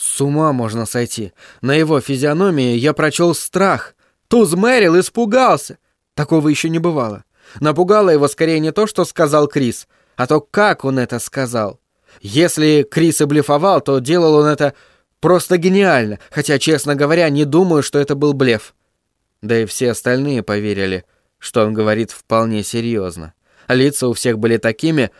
С ума можно сойти. На его физиономии я прочел страх. Туз Мэрил испугался. Такого еще не бывало. Напугало его скорее не то, что сказал Крис, а то, как он это сказал. Если Крис и блефовал, то делал он это просто гениально, хотя, честно говоря, не думаю, что это был блеф. Да и все остальные поверили, что он говорит вполне серьезно. Лица у всех были такими,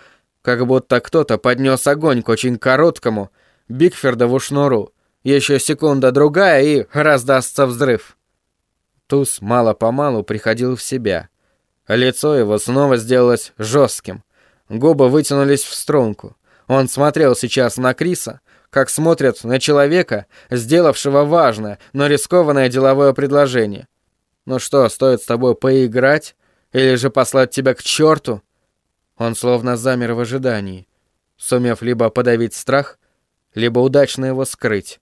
как будто кто-то поднес огонь к очень короткому Бигфердову шнуру. Еще секунда-другая и раздастся взрыв. Туз мало-помалу приходил в себя. Лицо его снова сделалось жестким. Губы вытянулись в струнку. Он смотрел сейчас на Криса, как смотрят на человека, сделавшего важное, но рискованное деловое предложение. «Ну что, стоит с тобой поиграть? Или же послать тебя к черту?» Он словно замер в ожидании, сумев либо подавить страх, либо удачно его скрыть.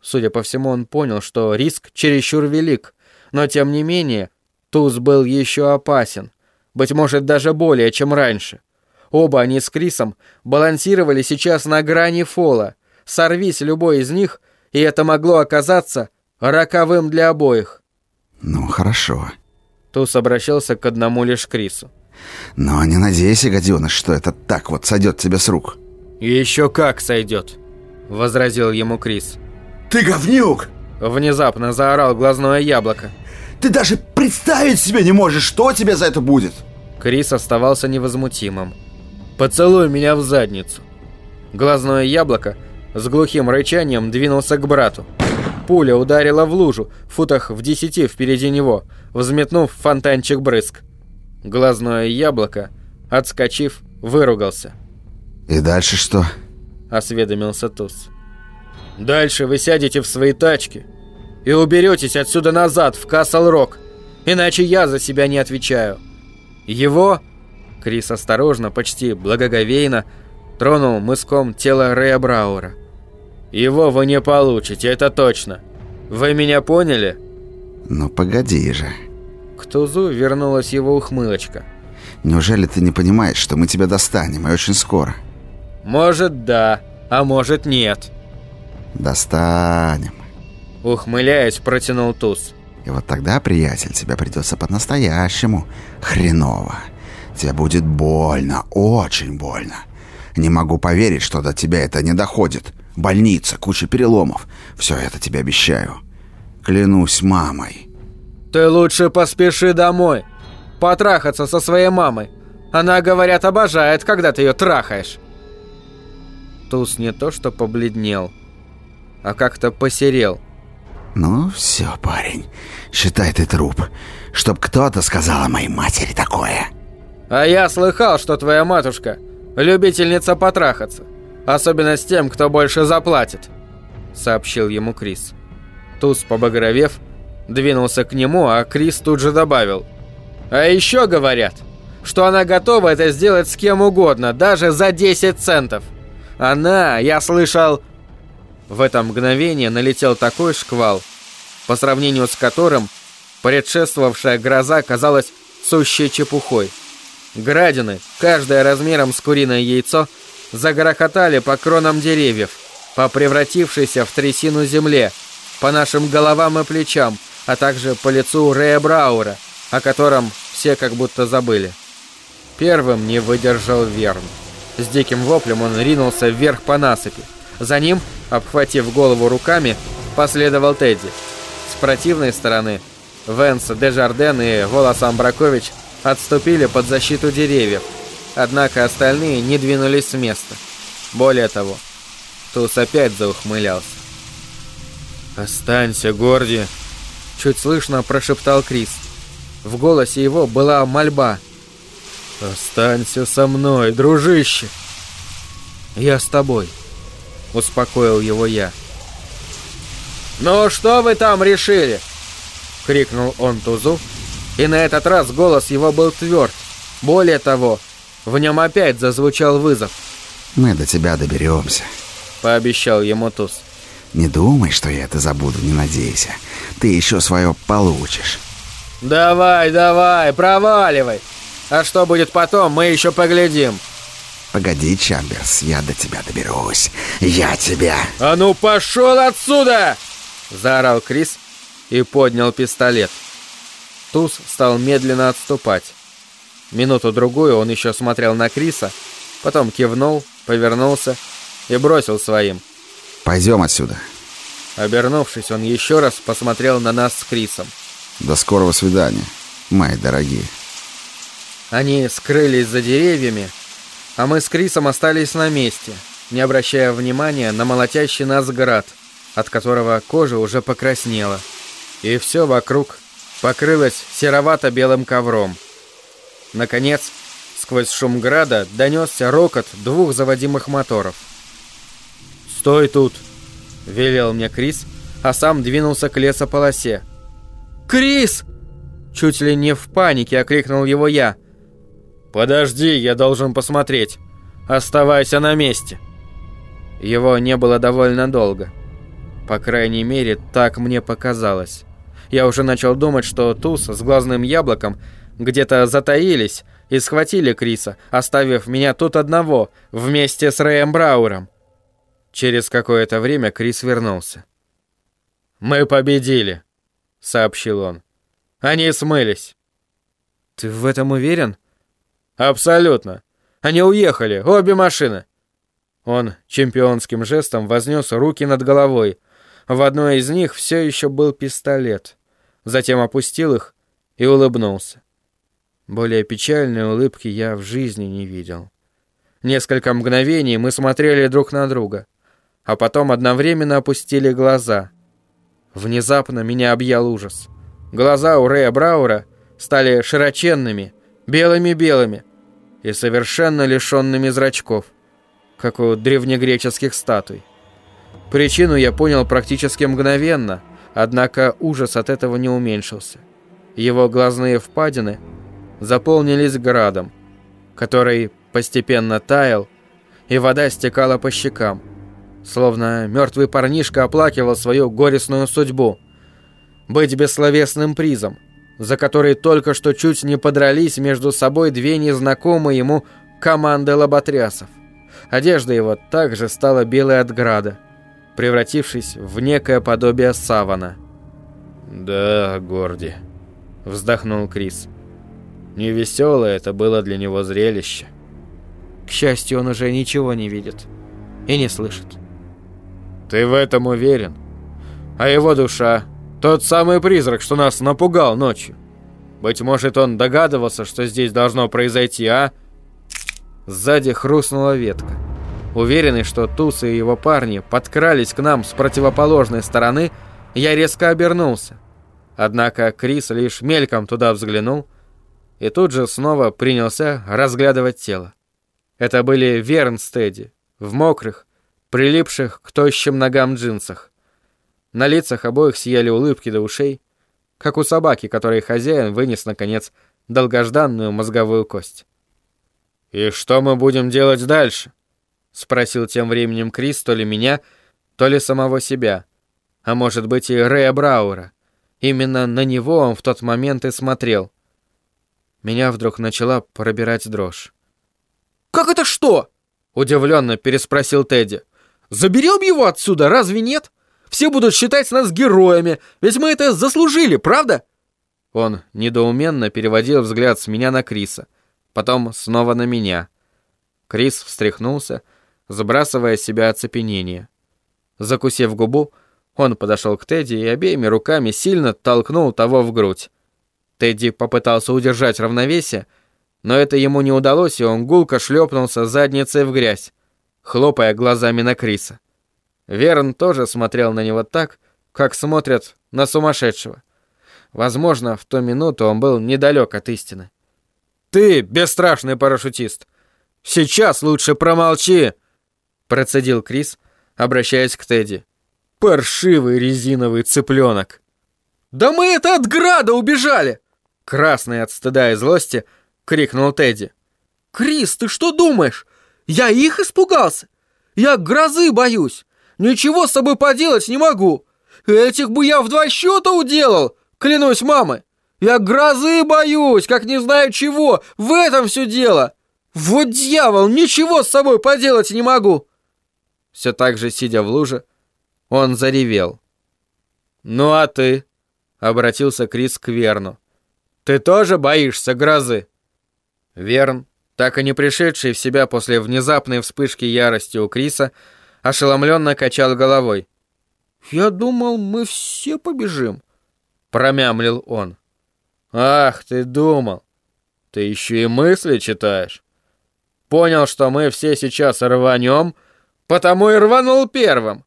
Судя по всему, он понял, что риск чересчур велик, но тем не менее туз был еще опасен, быть может даже более, чем раньше. Оба они с Крисом балансировали сейчас на грани фола. Сорвись любой из них, и это могло оказаться роковым для обоих. «Ну, хорошо». Туз обращался к одному лишь Крису. «Но не надейся, гаденыш, что это так вот сойдет тебе с рук». «Еще как сойдет», — возразил ему Крис. «Ты говнюк!» — внезапно заорал глазное яблоко. «Ты даже представить себе не можешь, что тебе за это будет!» Крис оставался невозмутимым. «Поцелуй меня в задницу!» Глазное яблоко с глухим рычанием двинулся к брату. Пуля ударила в лужу, в футах в десяти впереди него, взметнув фонтанчик брызг. Глазное яблоко, отскочив, выругался. «И дальше что?» — осведомился Туз. «Дальше вы сядете в свои тачки и уберетесь отсюда назад, в Касл-Рок, иначе я за себя не отвечаю. Его...» Крис осторожно, почти благоговейно, тронул мыском тело Рэя Брауэра. «Его вы не получите, это точно. Вы меня поняли?» «Ну погоди же». К Тузу вернулась его ухмылочка. «Неужели ты не понимаешь, что мы тебя достанем, и очень скоро?» «Может, да, а может, нет». «Достанем». Ухмыляясь, протянул Туз. «И вот тогда, приятель, тебе придется по-настоящему хреново. Тебе будет больно, очень больно. Не могу поверить, что до тебя это не доходит. Больница, куча переломов. Все это тебе обещаю. Клянусь мамой». «Ты лучше поспеши домой. Потрахаться со своей мамой. Она, говорят, обожает, когда ты ее трахаешь». Туз не то что побледнел, а как-то посерел. «Ну все, парень, считай ты труп. Чтоб кто-то сказал о моей матери такое». «А я слыхал, что твоя матушка любительница потрахаться. Особенно с тем, кто больше заплатит», — сообщил ему Крис. Туз, побагровев, двинулся к нему, а Крис тут же добавил. «А еще говорят, что она готова это сделать с кем угодно, даже за 10 центов. Она, я слышал...» В это мгновение налетел такой шквал, по сравнению с которым предшествовавшая гроза казалась сущей чепухой. Градины, каждая размером с куриное яйцо, загрохотали по кронам деревьев, по превратившейся в трясину земле, по нашим головам и плечам, а также по лицу Рэя Браура, о котором все как будто забыли. Первым не выдержал Верн. С диким воплем он ринулся вверх по насыпи. За ним, обхватив голову руками, последовал Тедди. С противной стороны Венс, Дежарден и Волос Амбракович отступили под защиту деревьев, однако остальные не двинулись с места. Более того, Туз опять заухмылялся. «Останься, Горди!» Чуть слышно прошептал Крис. В голосе его была мольба. «Останься со мной, дружище!» «Я с тобой», — успокоил его я. «Ну что вы там решили?» — крикнул он Тузу, и на этот раз голос его был тверд. Более того, в нем опять зазвучал вызов. «Мы до тебя доберемся», — пообещал ему Туз. «Не думай, что я это забуду, не надейся. Ты еще свое получишь». «Давай, давай, проваливай! А что будет потом, мы еще поглядим!» Погоди, Чамберс, я до тебя доберусь. Я тебя... «А ну пошел отсюда!» Заорал Крис и поднял пистолет. Туз стал медленно отступать. Минуту-другую он еще смотрел на Криса, потом кивнул, повернулся и бросил своим. «Пойдем отсюда». Обернувшись, он еще раз посмотрел на нас с Крисом. «До скорого свидания, мои дорогие». Они скрылись за деревьями, а мы с Крисом остались на месте, не обращая внимания на молотящий нас град, от которого кожа уже покраснела. И все вокруг покрылось серовато-белым ковром. Наконец, сквозь шум града донесся рокот двух заводимых моторов. «Стой тут!» — велел мне Крис, а сам двинулся к лесополосе. «Крис!» Чуть ли не в панике окрикнул его я. «Подожди, я должен посмотреть. Оставайся на месте!» Его не было довольно долго. По крайней мере, так мне показалось. Я уже начал думать, что Туз с глазным яблоком где-то затаились и схватили Криса, оставив меня тут одного, вместе с Рэем Брауром. Через какое-то время Крис вернулся. «Мы победили», — сообщил он. «Они смылись». «Ты в этом уверен?» «Абсолютно. Они уехали, обе машины». Он чемпионским жестом вознес руки над головой. В одной из них все еще был пистолет. Затем опустил их и улыбнулся. Более печальной улыбки я в жизни не видел. Несколько мгновений мы смотрели друг на друга а потом одновременно опустили глаза. Внезапно меня объял ужас. Глаза у Рэя Браура стали широченными, белыми-белыми и совершенно лишенными зрачков, как у древнегреческих статуй. Причину я понял практически мгновенно, однако ужас от этого не уменьшился. Его глазные впадины заполнились градом, который постепенно таял, и вода стекала по щекам словно мертвый парнишка оплакивал свою горестную судьбу. Быть бессловесным призом, за который только что чуть не подрались между собой две незнакомые ему команды лоботрясов. Одежда его также стала белой от града, превратившись в некое подобие савана. «Да, Горди», — вздохнул Крис. Невеселое это было для него зрелище. К счастью, он уже ничего не видит и не слышит. Ты в этом уверен? А его душа? Тот самый призрак, что нас напугал ночью. Быть может, он догадывался, что здесь должно произойти, а? Сзади хрустнула ветка. Уверенный, что Туз и его парни подкрались к нам с противоположной стороны, я резко обернулся. Однако Крис лишь мельком туда взглянул и тут же снова принялся разглядывать тело. Это были Вернстеди, в мокрых, прилипших к тощим ногам джинсах. На лицах обоих сияли улыбки до ушей, как у собаки, которой хозяин вынес, наконец, долгожданную мозговую кость. «И что мы будем делать дальше?» — спросил тем временем Крис то ли меня, то ли самого себя, а может быть и Рэя Браура. Именно на него он в тот момент и смотрел. Меня вдруг начала пробирать дрожь. «Как это что?» — удивленно переспросил Тедди. Заберем его отсюда, разве нет? Все будут считать нас героями, ведь мы это заслужили, правда?» Он недоуменно переводил взгляд с меня на Криса, потом снова на меня. Крис встряхнулся, сбрасывая с себя оцепенение. Закусив губу, он подошел к Тедди и обеими руками сильно толкнул того в грудь. Тедди попытался удержать равновесие, но это ему не удалось, и он гулко шлепнулся задницей в грязь хлопая глазами на Криса. Верн тоже смотрел на него так, как смотрят на сумасшедшего. Возможно, в ту минуту он был недалек от истины. «Ты, бесстрашный парашютист! Сейчас лучше промолчи!» Процедил Крис, обращаясь к Тедди. «Паршивый резиновый цыпленок!» «Да мы это от града убежали!» Красный от стыда и злости, крикнул Тедди. «Крис, ты что думаешь? Я их испугался. Я грозы боюсь. Ничего с собой поделать не могу. Этих бы я в два счета уделал, клянусь мамой. Я грозы боюсь, как не знаю чего. В этом все дело. Вот дьявол, ничего с собой поделать не могу!» Все так же, сидя в луже, он заревел. «Ну а ты?» — обратился Крис к Верну. «Ты тоже боишься грозы?» Верн, так и не пришедший в себя после внезапной вспышки ярости у Криса, ошеломленно качал головой. «Я думал, мы все побежим», — промямлил он. «Ах, ты думал! Ты еще и мысли читаешь. Понял, что мы все сейчас рванем, потому и рванул первым».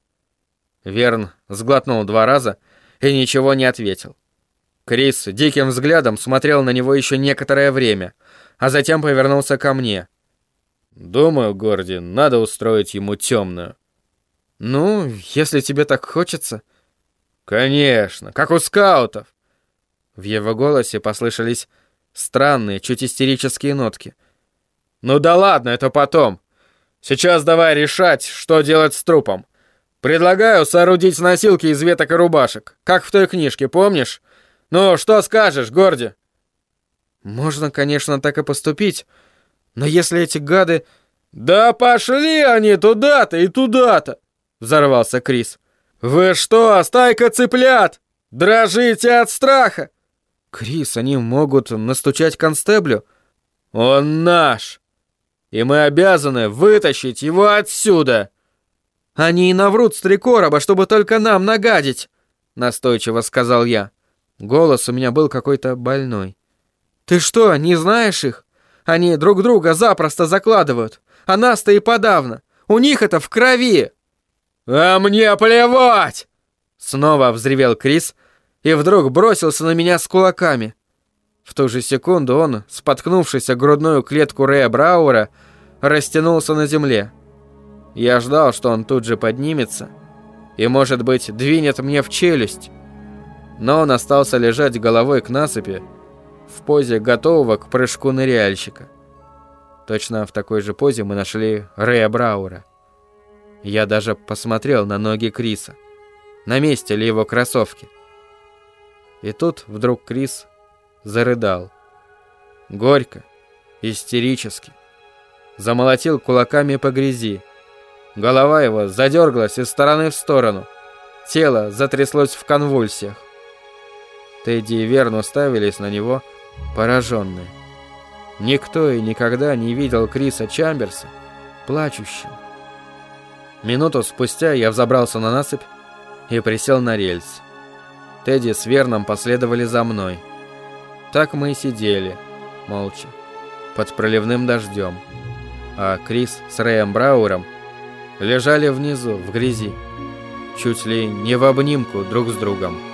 Верн сглотнул два раза и ничего не ответил. Крис диким взглядом смотрел на него еще некоторое время, а затем повернулся ко мне. «Думаю, Горди, надо устроить ему темную». «Ну, если тебе так хочется». «Конечно, как у скаутов». В его голосе послышались странные, чуть истерические нотки. «Ну да ладно, это потом. Сейчас давай решать, что делать с трупом. Предлагаю соорудить носилки из веток и рубашек, как в той книжке, помнишь? Ну, что скажешь, Горди?» «Можно, конечно, так и поступить, но если эти гады...» «Да пошли они туда-то и туда-то!» — взорвался Крис. «Вы что, стайка цыплят? Дрожите от страха!» «Крис, они могут настучать констеблю». «Он наш, и мы обязаны вытащить его отсюда!» «Они и наврут с три чтобы только нам нагадить!» — настойчиво сказал я. Голос у меня был какой-то больной. «Ты что, не знаешь их? Они друг друга запросто закладывают, а нас-то и подавно. У них это в крови!» «А мне плевать!» Снова взревел Крис и вдруг бросился на меня с кулаками. В ту же секунду он, споткнувшись о грудную клетку Рэя Брауэра, растянулся на земле. Я ждал, что он тут же поднимется и, может быть, двинет мне в челюсть. Но он остался лежать головой к насыпи в позе готового к прыжку ныряльщика. Точно в такой же позе мы нашли Рэя Брауэра. Я даже посмотрел на ноги Криса. На месте ли его кроссовки? И тут вдруг Крис зарыдал. Горько, истерически. Замолотил кулаками по грязи. Голова его задергалась из стороны в сторону. Тело затряслось в конвульсиях. Тедди и Верн уставились на него, пораженные. Никто и никогда не видел Криса Чамберса плачущим. Минуту спустя я взобрался на насыпь и присел на рельс. Тедди с Верном последовали за мной. Так мы и сидели, молча, под проливным дождем. А Крис с Рэем Брауэром лежали внизу, в грязи, чуть ли не в обнимку друг с другом.